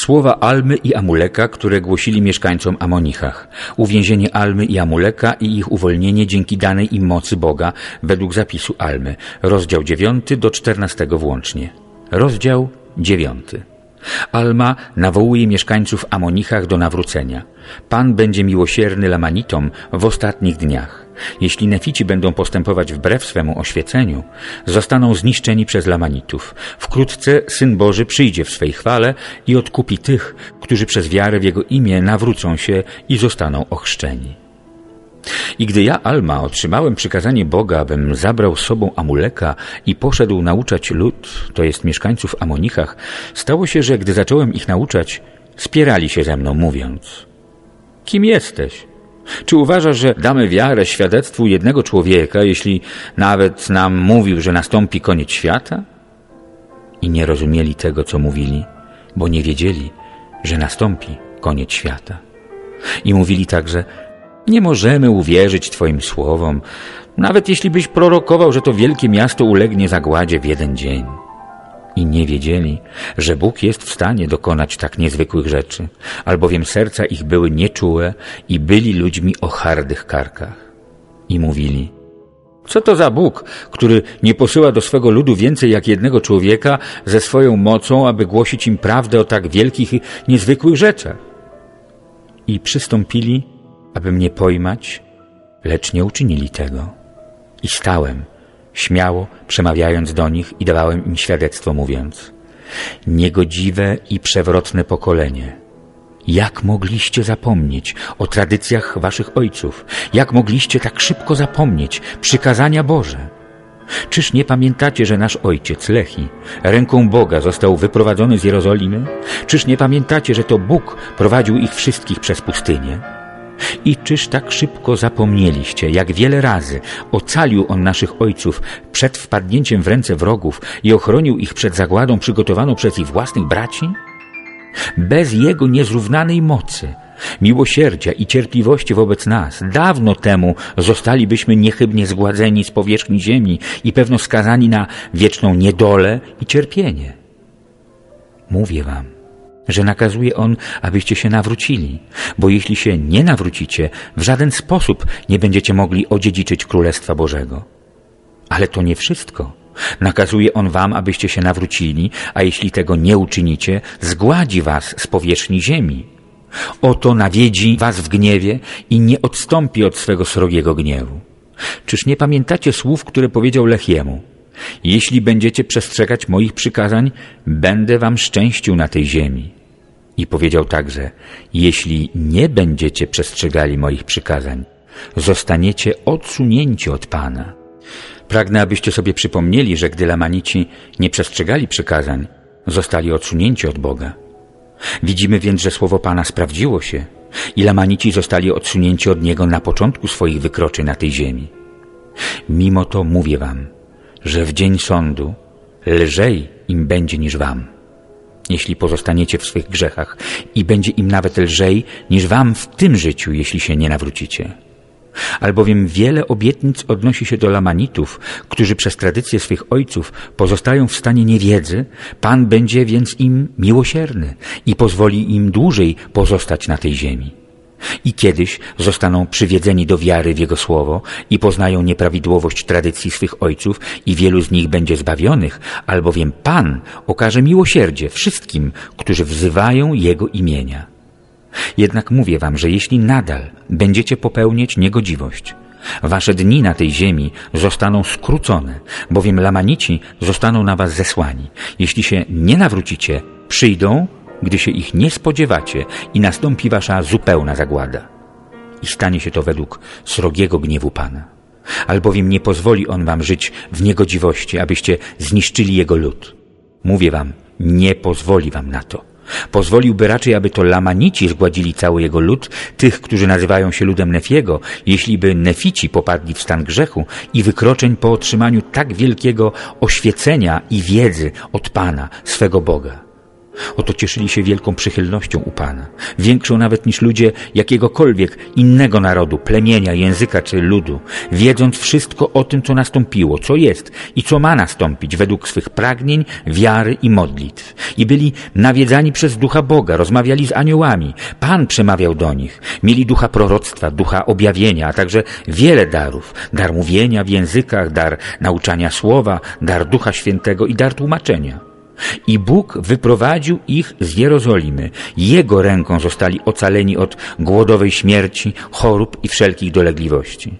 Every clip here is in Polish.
Słowa Almy i Amuleka, które głosili mieszkańcom Amonichach. Uwięzienie Almy i Amuleka i ich uwolnienie dzięki danej im mocy Boga według zapisu Almy. Rozdział 9 do 14 włącznie. Rozdział 9. Alma nawołuje mieszkańców Amonichach do nawrócenia. Pan będzie miłosierny Lamanitom w ostatnich dniach. Jeśli Nefici będą postępować wbrew swemu oświeceniu, zostaną zniszczeni przez Lamanitów. Wkrótce Syn Boży przyjdzie w swej chwale i odkupi tych, którzy przez wiarę w Jego imię nawrócą się i zostaną ochrzczeni. I gdy ja, Alma, otrzymałem przykazanie Boga, abym zabrał z sobą Amuleka i poszedł nauczać lud, to jest mieszkańców Amonichach, stało się, że gdy zacząłem ich nauczać, spierali się ze mną, mówiąc Kim jesteś? Czy uważasz, że damy wiarę świadectwu jednego człowieka, jeśli nawet nam mówił, że nastąpi koniec świata? I nie rozumieli tego, co mówili, bo nie wiedzieli, że nastąpi koniec świata. I mówili także, nie możemy uwierzyć Twoim słowom, nawet jeśli byś prorokował, że to wielkie miasto ulegnie zagładzie w jeden dzień. I nie wiedzieli, że Bóg jest w stanie dokonać tak niezwykłych rzeczy, albowiem serca ich były nieczułe i byli ludźmi o hardych karkach. I mówili, co to za Bóg, który nie posyła do swego ludu więcej jak jednego człowieka ze swoją mocą, aby głosić im prawdę o tak wielkich i niezwykłych rzeczach? I przystąpili aby mnie pojmać, lecz nie uczynili tego. I stałem, śmiało przemawiając do nich i dawałem im świadectwo, mówiąc Niegodziwe i przewrotne pokolenie, jak mogliście zapomnieć o tradycjach waszych ojców? Jak mogliście tak szybko zapomnieć przykazania Boże? Czyż nie pamiętacie, że nasz ojciec Lechi ręką Boga został wyprowadzony z Jerozolimy? Czyż nie pamiętacie, że to Bóg prowadził ich wszystkich przez pustynię? I czyż tak szybko zapomnieliście, jak wiele razy ocalił On naszych ojców przed wpadnięciem w ręce wrogów i ochronił ich przed zagładą przygotowaną przez ich własnych braci? Bez Jego niezrównanej mocy, miłosierdzia i cierpliwości wobec nas, dawno temu zostalibyśmy niechybnie zgładzeni z powierzchni ziemi i pewno skazani na wieczną niedolę i cierpienie. Mówię wam, że nakazuje On, abyście się nawrócili, bo jeśli się nie nawrócicie, w żaden sposób nie będziecie mogli odziedziczyć Królestwa Bożego. Ale to nie wszystko. Nakazuje On wam, abyście się nawrócili, a jeśli tego nie uczynicie, zgładzi was z powierzchni ziemi. Oto nawiedzi was w gniewie i nie odstąpi od swego srogiego gniewu. Czyż nie pamiętacie słów, które powiedział Lechiemu? Jeśli będziecie przestrzegać moich przykazań, będę wam szczęścił na tej ziemi. I powiedział także, jeśli nie będziecie przestrzegali moich przykazań, zostaniecie odsunięci od Pana. Pragnę, abyście sobie przypomnieli, że gdy Lamanici nie przestrzegali przykazań, zostali odsunięci od Boga. Widzimy więc, że słowo Pana sprawdziło się i Lamanici zostali odsunięci od Niego na początku swoich wykroczeń na tej ziemi. Mimo to mówię wam, że w dzień sądu lżej im będzie niż wam jeśli pozostaniecie w swych grzechach i będzie im nawet lżej niż wam w tym życiu, jeśli się nie nawrócicie. Albowiem wiele obietnic odnosi się do Lamanitów, którzy przez tradycję swych ojców pozostają w stanie niewiedzy, Pan będzie więc im miłosierny i pozwoli im dłużej pozostać na tej ziemi. I kiedyś zostaną przywiedzeni do wiary w Jego Słowo i poznają nieprawidłowość tradycji swych ojców i wielu z nich będzie zbawionych, albowiem Pan okaże miłosierdzie wszystkim, którzy wzywają Jego imienia. Jednak mówię wam, że jeśli nadal będziecie popełniać niegodziwość, Wasze dni na tej ziemi zostaną skrócone, bowiem Lamanici zostaną na was zesłani. Jeśli się nie nawrócicie, przyjdą gdy się ich nie spodziewacie i nastąpi wasza zupełna zagłada. I stanie się to według srogiego gniewu Pana. Albowiem nie pozwoli On wam żyć w niegodziwości, abyście zniszczyli Jego lud. Mówię wam, nie pozwoli wam na to. Pozwoliłby raczej, aby to Lamanici zgładzili cały jego lud, tych, którzy nazywają się ludem Nefiego, jeśli by Nefici popadli w stan grzechu i wykroczeń po otrzymaniu tak wielkiego oświecenia i wiedzy od Pana, swego Boga. Oto cieszyli się wielką przychylnością u Pana, większą nawet niż ludzie jakiegokolwiek innego narodu, plemienia, języka czy ludu, wiedząc wszystko o tym, co nastąpiło, co jest i co ma nastąpić według swych pragnień, wiary i modlitw. i byli nawiedzani przez ducha Boga, rozmawiali z aniołami. Pan przemawiał do nich. Mieli ducha proroctwa, ducha objawienia, a także wiele darów. Dar mówienia w językach, dar nauczania słowa, dar ducha świętego i dar tłumaczenia. I Bóg wyprowadził ich z Jerozolimy. Jego ręką zostali ocaleni od głodowej śmierci, chorób i wszelkich dolegliwości.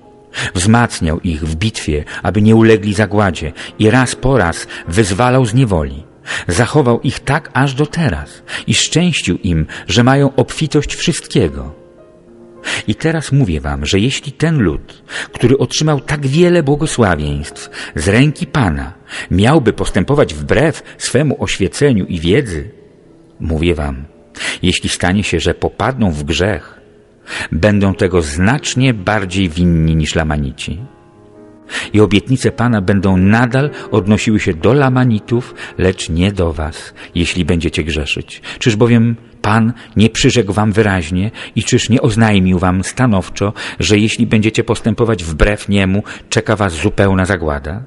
Wzmacniał ich w bitwie, aby nie ulegli zagładzie i raz po raz wyzwalał z niewoli. Zachował ich tak aż do teraz i szczęścił im, że mają obfitość wszystkiego. I teraz mówię wam, że jeśli ten lud, który otrzymał tak wiele błogosławieństw z ręki Pana, miałby postępować wbrew swemu oświeceniu i wiedzy, mówię wam, jeśli stanie się, że popadną w grzech, będą tego znacznie bardziej winni niż Lamanici. I obietnice Pana będą nadal odnosiły się do Lamanitów, lecz nie do was, jeśli będziecie grzeszyć. Czyż bowiem Pan nie przyrzekł wam wyraźnie i czyż nie oznajmił wam stanowczo, że jeśli będziecie postępować wbrew Niemu, czeka was zupełna zagłada?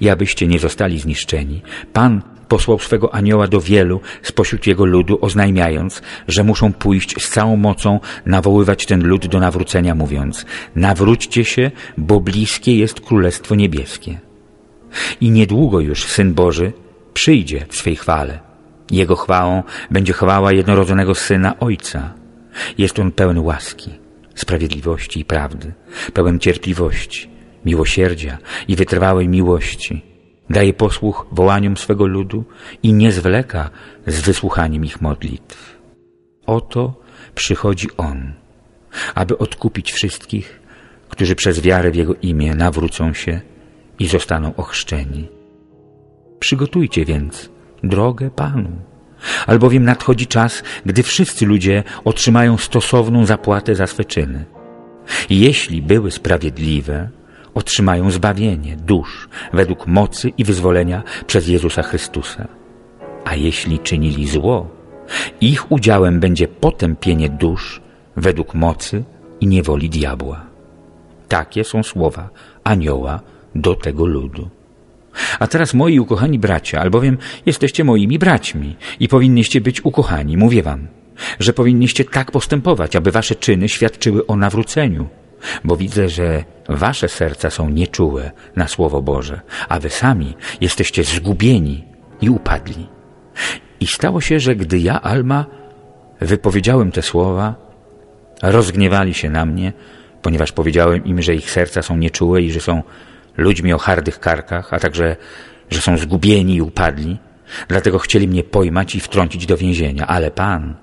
I abyście nie zostali zniszczeni, Pan posłał swego anioła do wielu spośród jego ludu, oznajmiając, że muszą pójść z całą mocą nawoływać ten lud do nawrócenia, mówiąc nawróćcie się, bo bliskie jest Królestwo Niebieskie. I niedługo już Syn Boży przyjdzie w swej chwale. Jego chwałą będzie chwała jednorodzonego Syna Ojca. Jest On pełen łaski, sprawiedliwości i prawdy, pełen cierpliwości, miłosierdzia i wytrwałej miłości. Daje posłuch wołaniom swego ludu i nie zwleka z wysłuchaniem ich modlitw. Oto przychodzi On, aby odkupić wszystkich, którzy przez wiarę w Jego imię nawrócą się i zostaną ochrzczeni. Przygotujcie więc drogę Panu, albowiem nadchodzi czas, gdy wszyscy ludzie otrzymają stosowną zapłatę za swe czyny. Jeśli były sprawiedliwe, otrzymają zbawienie dusz według mocy i wyzwolenia przez Jezusa Chrystusa. A jeśli czynili zło, ich udziałem będzie potępienie dusz według mocy i niewoli diabła. Takie są słowa anioła do tego ludu. A teraz moi ukochani bracia, albowiem jesteście moimi braćmi i powinniście być ukochani, mówię wam, że powinniście tak postępować, aby wasze czyny świadczyły o nawróceniu, bo widzę, że wasze serca są nieczułe na Słowo Boże, a wy sami jesteście zgubieni i upadli. I stało się, że gdy ja, Alma, wypowiedziałem te słowa, rozgniewali się na mnie, ponieważ powiedziałem im, że ich serca są nieczułe i że są ludźmi o hardych karkach, a także, że są zgubieni i upadli. Dlatego chcieli mnie pojmać i wtrącić do więzienia, ale Pan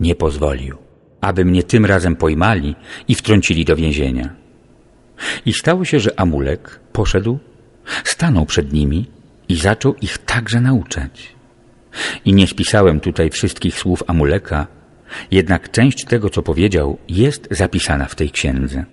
nie pozwolił, aby mnie tym razem pojmali i wtrącili do więzienia. I stało się, że Amulek poszedł, stanął przed nimi i zaczął ich także nauczać. I nie spisałem tutaj wszystkich słów Amuleka, jednak część tego, co powiedział, jest zapisana w tej księdze.